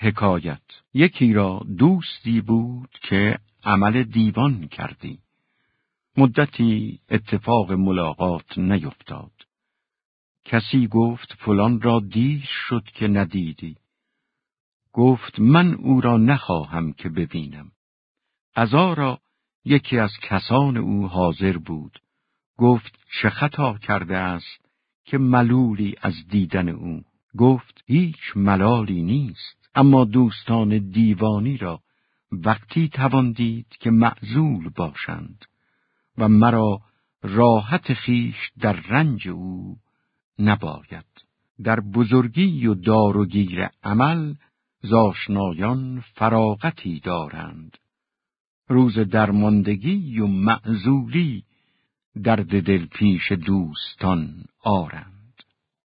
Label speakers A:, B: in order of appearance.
A: حکایت یکی را دوستی بود که عمل دیوان کردی. مدتی اتفاق ملاقات نیفتاد. کسی گفت فلان را دیر شد که ندیدی. گفت من او را نخواهم که ببینم. قضا را یکی از کسان او حاضر بود. گفت چه خطا کرده است که ملولی از دیدن او. گفت هیچ ملالی نیست. اما دوستان دیوانی را وقتی توان دید که معزول باشند و مرا راحت خیش در رنج او نباید. در بزرگی و دار و گیر عمل زاشنایان فراغتی دارند. روز درماندگی و معزولی درد دل پیش دوستان آرند.